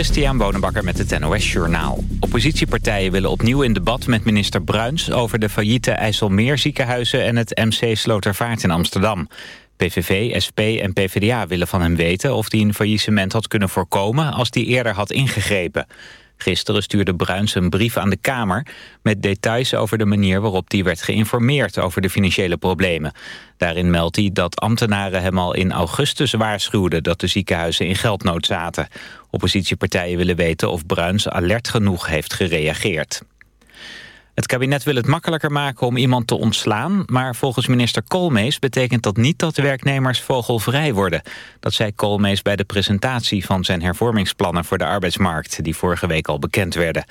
Christian Bonenbakker met het NOS Journaal. Oppositiepartijen willen opnieuw in debat met minister Bruins... over de failliete IJsselmeerziekenhuizen en het MC Slotervaart in Amsterdam. PVV, SP en PvdA willen van hem weten of hij een faillissement had kunnen voorkomen... als hij eerder had ingegrepen. Gisteren stuurde Bruins een brief aan de Kamer... met details over de manier waarop die werd geïnformeerd... over de financiële problemen. Daarin meldt hij dat ambtenaren hem al in augustus waarschuwden... dat de ziekenhuizen in geldnood zaten. Oppositiepartijen willen weten of Bruins alert genoeg heeft gereageerd. Het kabinet wil het makkelijker maken om iemand te ontslaan... maar volgens minister Koolmees betekent dat niet dat werknemers vogelvrij worden. Dat zei Koolmees bij de presentatie van zijn hervormingsplannen voor de arbeidsmarkt... die vorige week al bekend werden.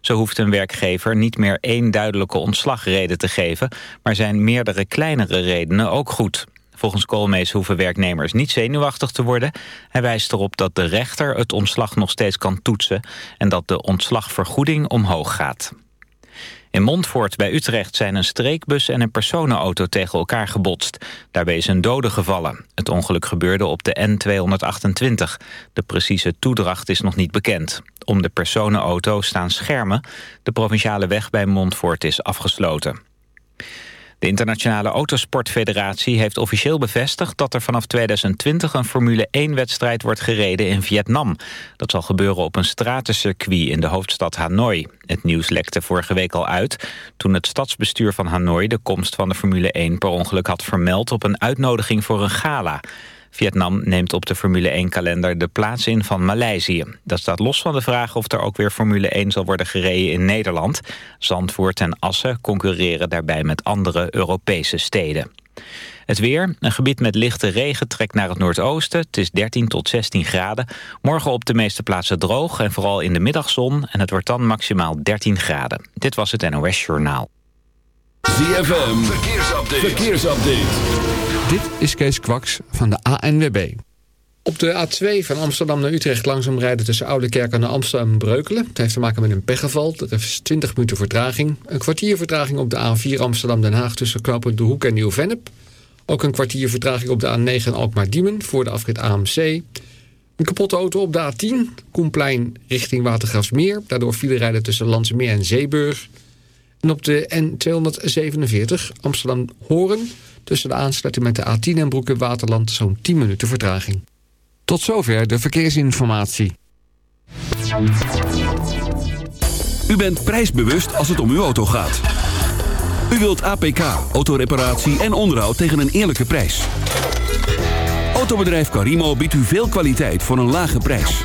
Zo hoeft een werkgever niet meer één duidelijke ontslagreden te geven... maar zijn meerdere kleinere redenen ook goed. Volgens Koolmees hoeven werknemers niet zenuwachtig te worden. Hij wijst erop dat de rechter het ontslag nog steeds kan toetsen... en dat de ontslagvergoeding omhoog gaat. In Montfort bij Utrecht zijn een streekbus en een personenauto tegen elkaar gebotst. Daarbij is een dode gevallen. Het ongeluk gebeurde op de N228. De precieze toedracht is nog niet bekend. Om de personenauto staan schermen. De provinciale weg bij Montfort is afgesloten. De Internationale Autosportfederatie heeft officieel bevestigd dat er vanaf 2020 een Formule 1-wedstrijd wordt gereden in Vietnam. Dat zal gebeuren op een stratencircuit in de hoofdstad Hanoi. Het nieuws lekte vorige week al uit toen het stadsbestuur van Hanoi de komst van de Formule 1 per ongeluk had vermeld op een uitnodiging voor een gala. Vietnam neemt op de Formule 1-kalender de plaats in van Maleisië. Dat staat los van de vraag of er ook weer Formule 1 zal worden gereden in Nederland. Zandvoort en Assen concurreren daarbij met andere Europese steden. Het weer, een gebied met lichte regen trekt naar het noordoosten. Het is 13 tot 16 graden. Morgen op de meeste plaatsen droog en vooral in de middagzon. En het wordt dan maximaal 13 graden. Dit was het NOS Journaal. ZFM, verkeersupdate. verkeersupdate. Dit is Kees Kwaks van de ANWB. Op de A2 van Amsterdam naar Utrecht langzaam rijden tussen Oudekerk en Amsterdam en Breukelen. Het heeft te maken met een pechgeval. Dat heeft 20 minuten vertraging. Een kwartier vertraging op de A4 Amsterdam-Den Haag tussen knooppunt De Hoek en Nieuw-Vennep. Ook een kwartier vertraging op de A9 Alkmaar-Diemen voor de afrit AMC. Een kapotte auto op de A10, Koenplein richting Watergrasmeer. Daardoor file rijden tussen Landsmeer en Zeeburg. En op de N247 Amsterdam-Horen tussen de aansluiting met de A10 en Broek in Waterland zo'n 10 minuten vertraging. Tot zover de verkeersinformatie. U bent prijsbewust als het om uw auto gaat. U wilt APK, autoreparatie en onderhoud tegen een eerlijke prijs. Autobedrijf Carimo biedt u veel kwaliteit voor een lage prijs.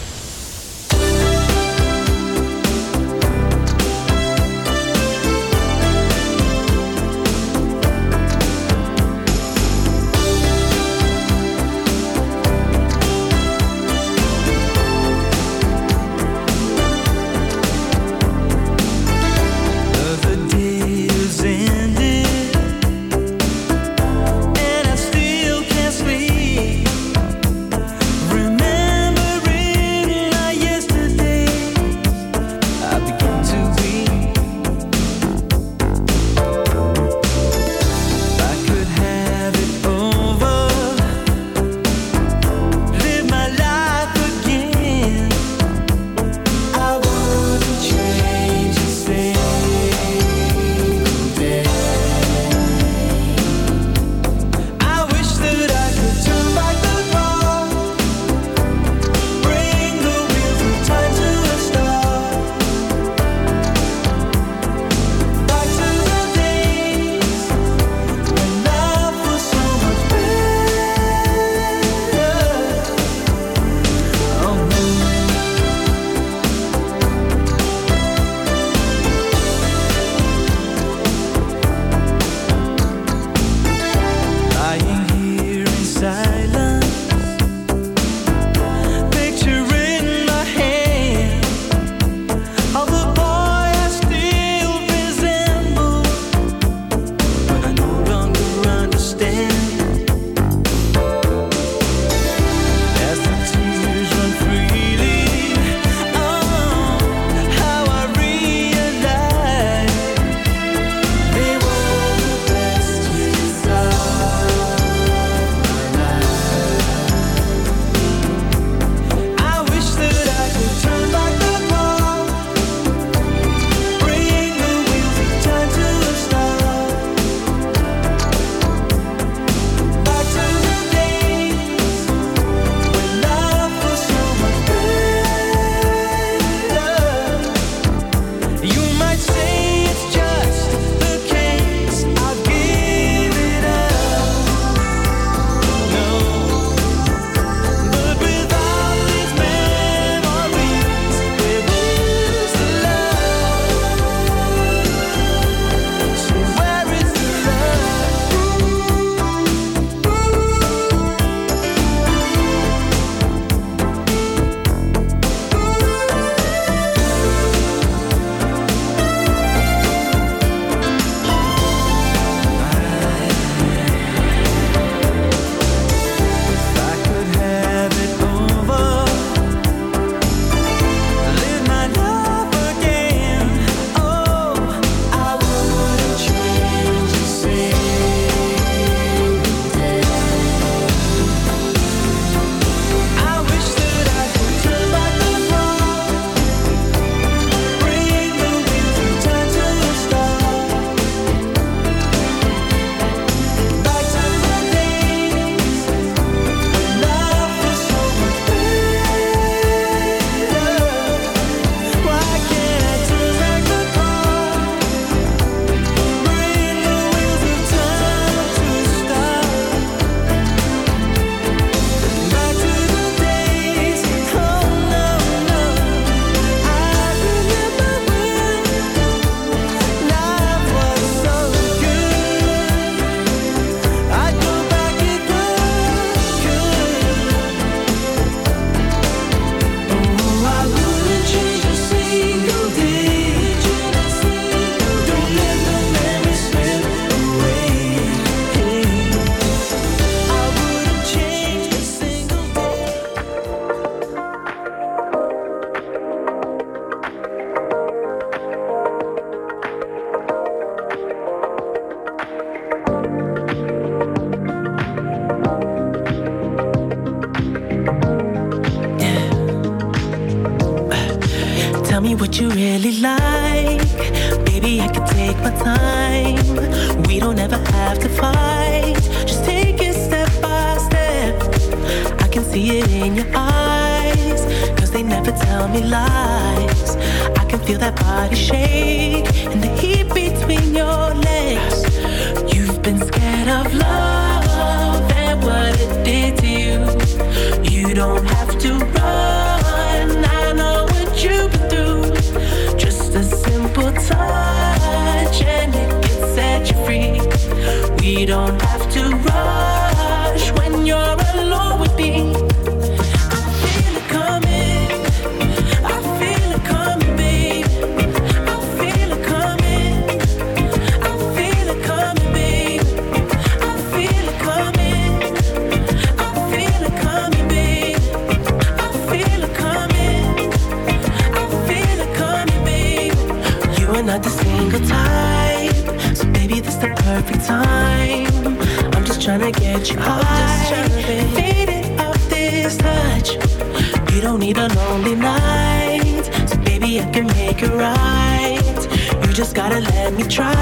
make it right. You just gotta let me try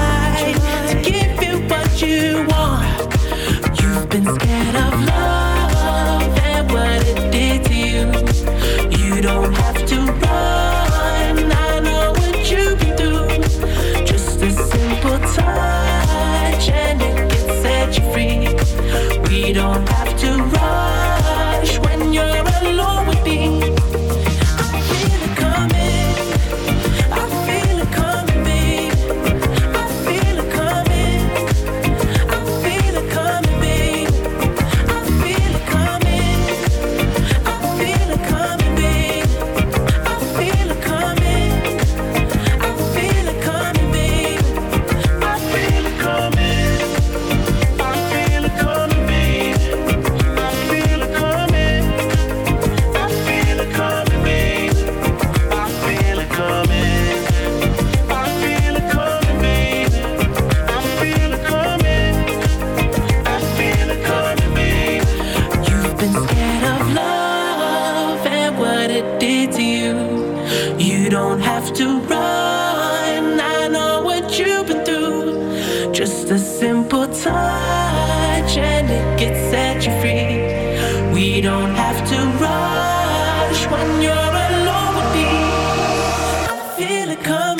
to give you what you want. You've been scared of love. to come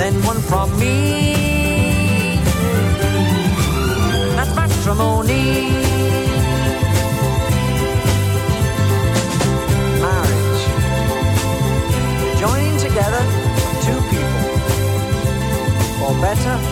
then one from me. That's matrimony. Marriage. Joining together two people, for better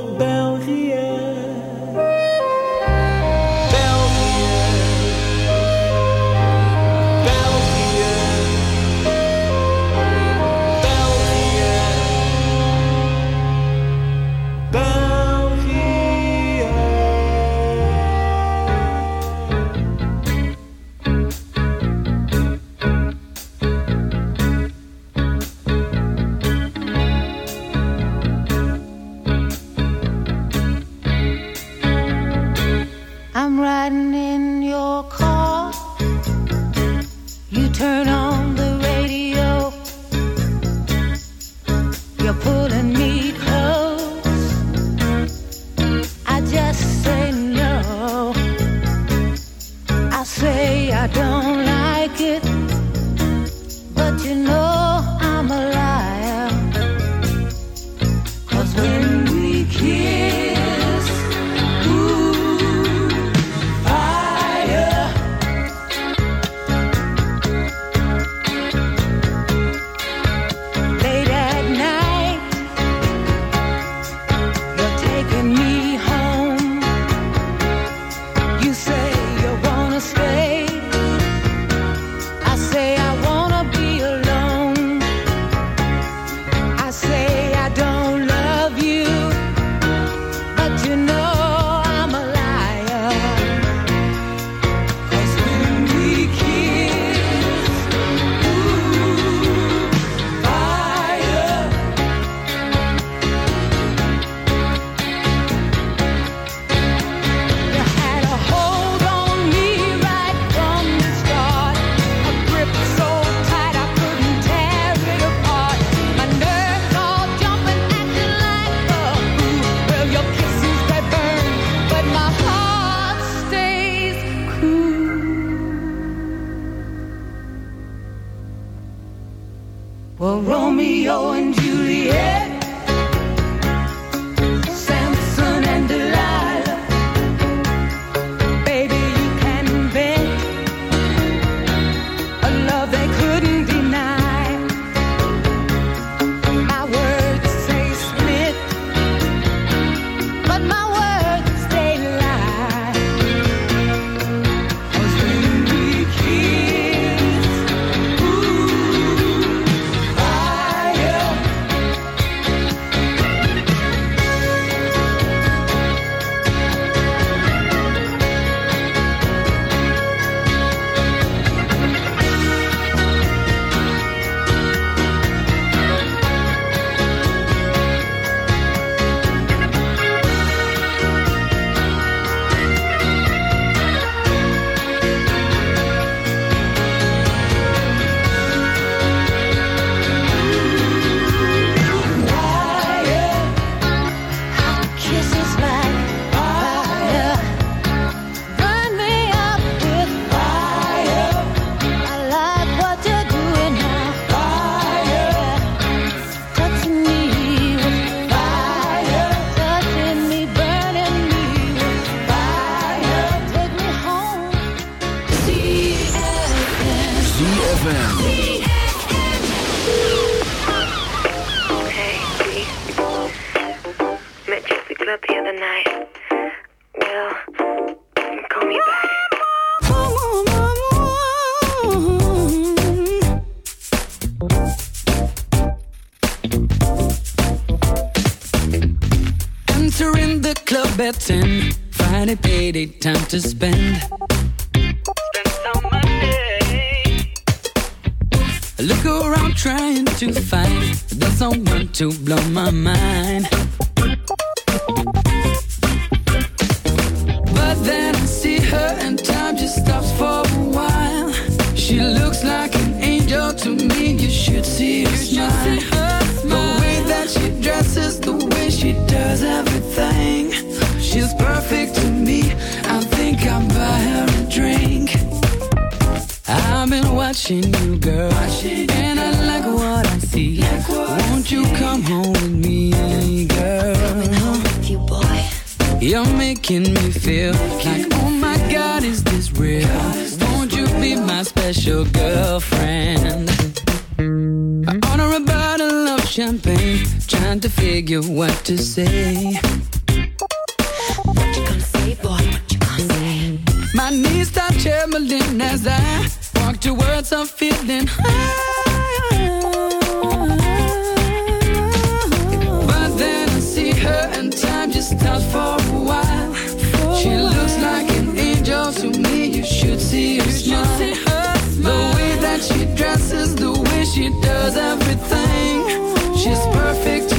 too blown. Watching you, girl, and I like what I see. Like what Won't you come home with me, girl? Coming home with you, boy. You're making me feel like, oh my God, is this real? Won't you be my special girlfriend? I order a bottle of champagne, trying to figure what to say. What you gonna say, boy? What you gonna say? My knees start trembling as I walk towards a feeling high. But then I see her and time just stops for a while. She looks like an angel to me. You should see her smile. The way that she dresses, the way she does everything. She's perfect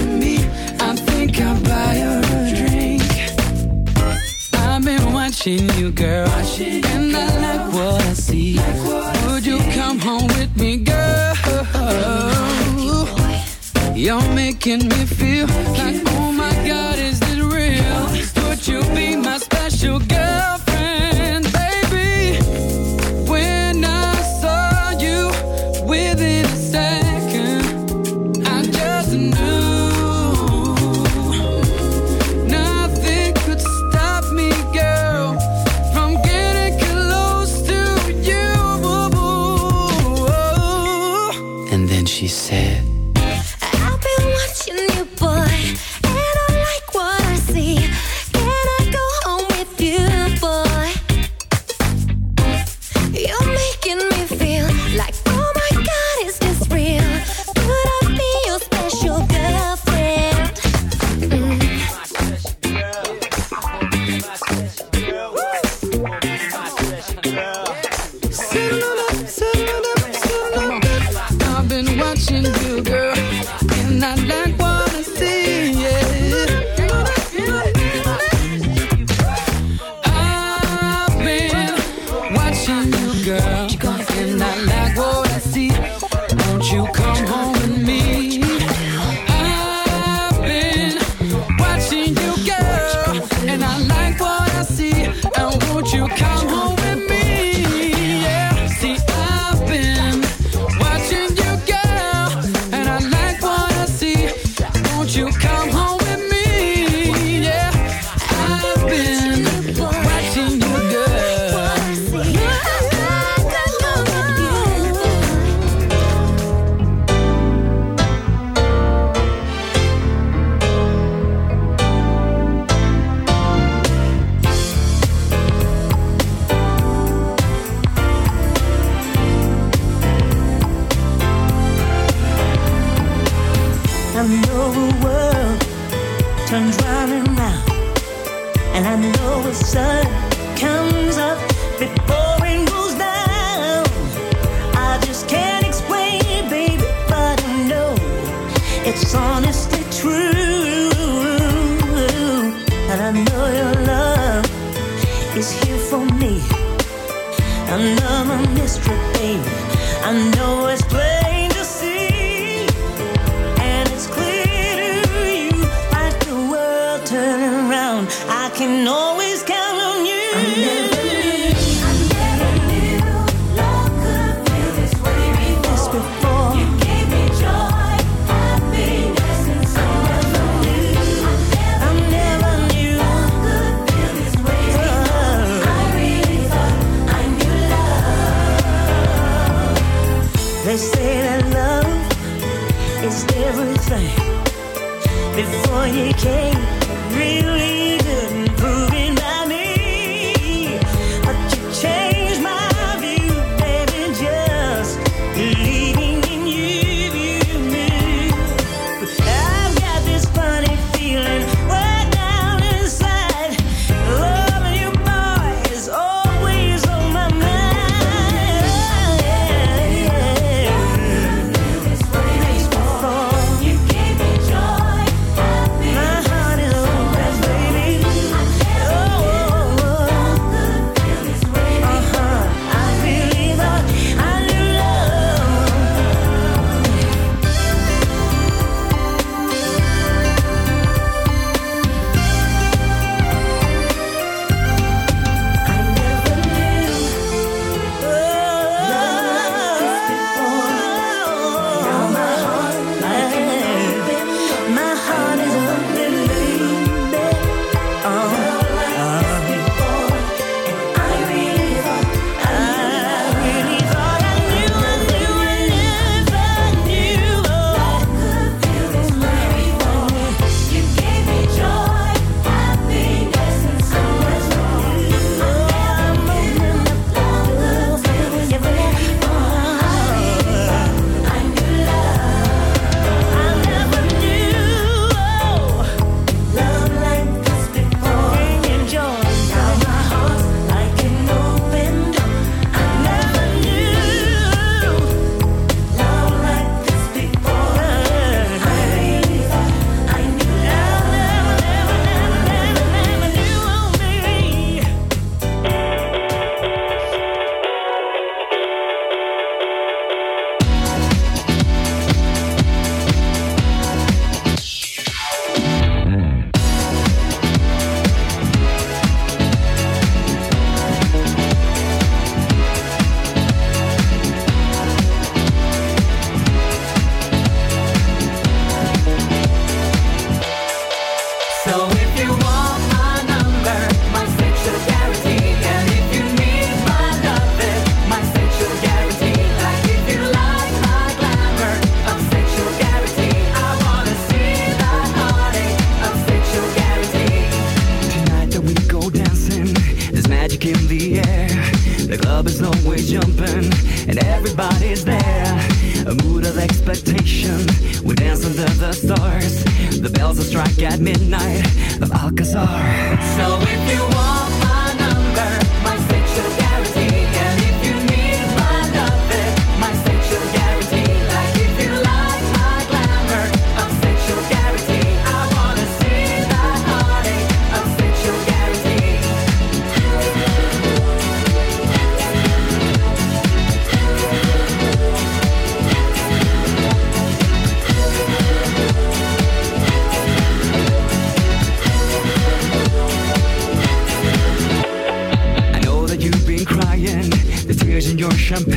watching you, girl, and I like what I see. Like what Would you come home with me, girl? You're making me feel like, oh my God, is this real? Would you be my special girlfriend,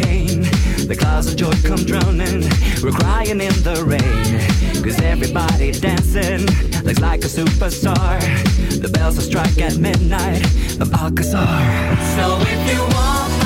pain. The clouds of joy come drowning. We're crying in the rain. Cause everybody dancing looks like a superstar. The bells will strike at midnight The Alcazar. So if you want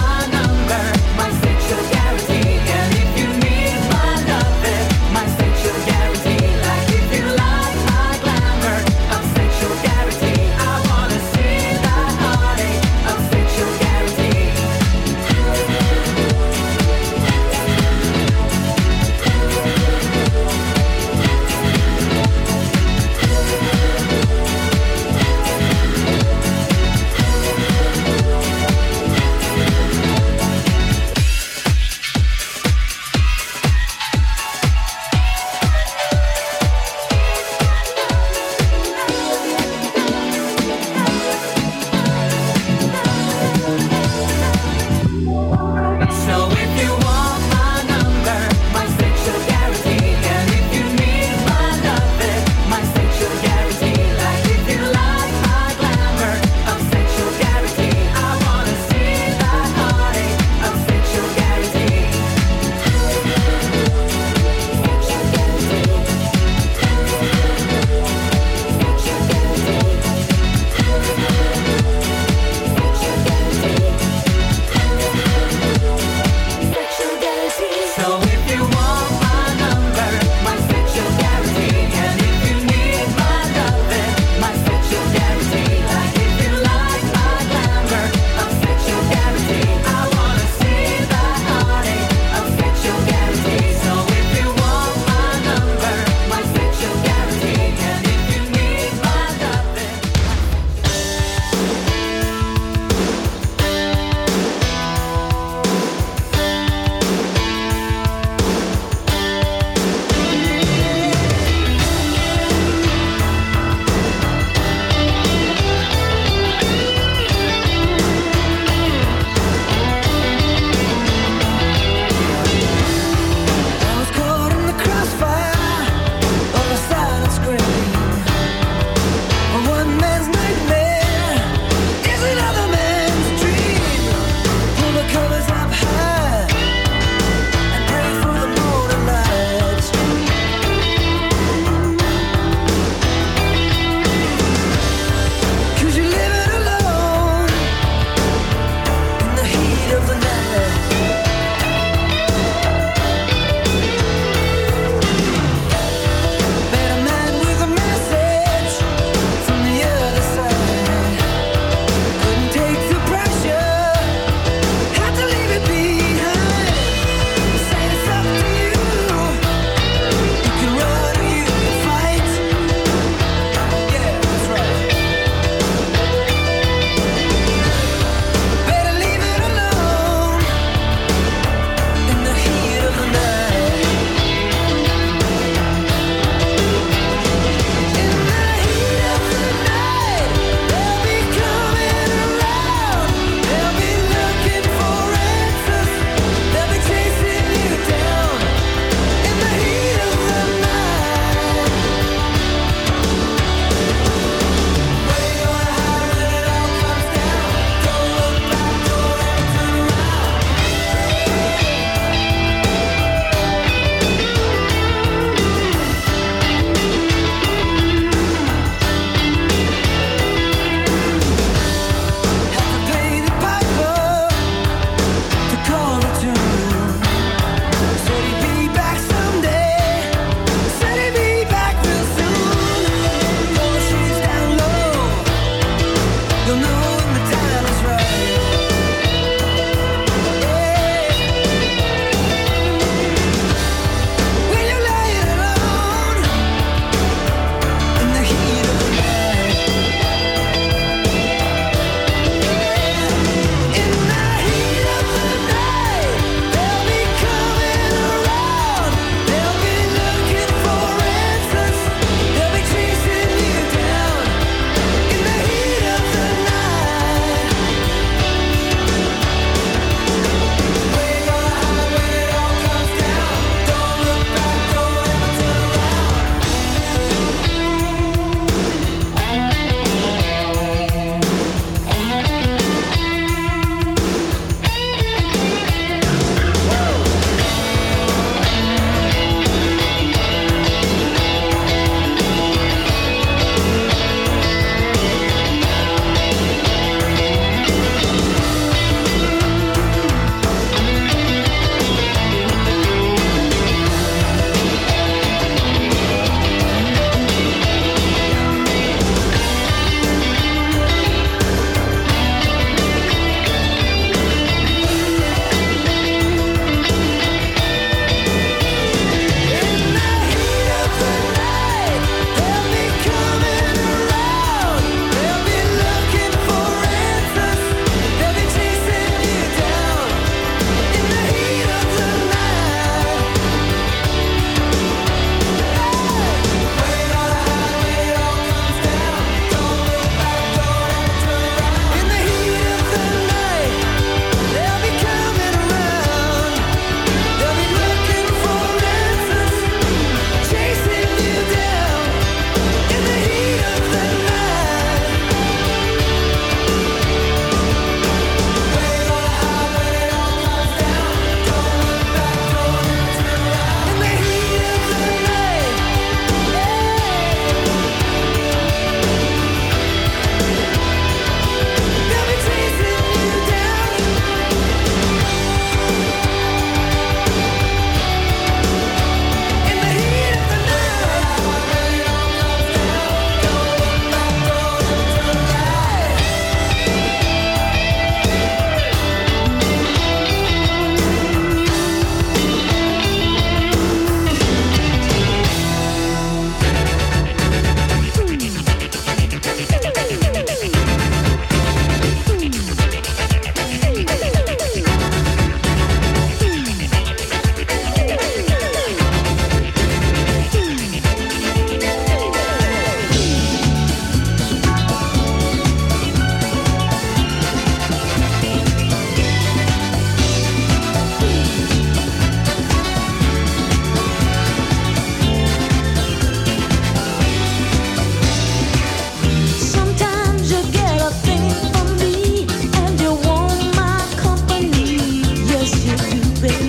baby.